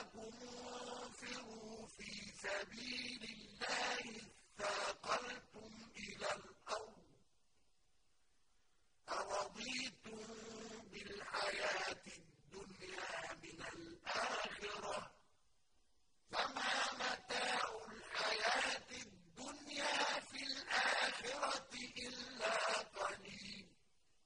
لَكُمْ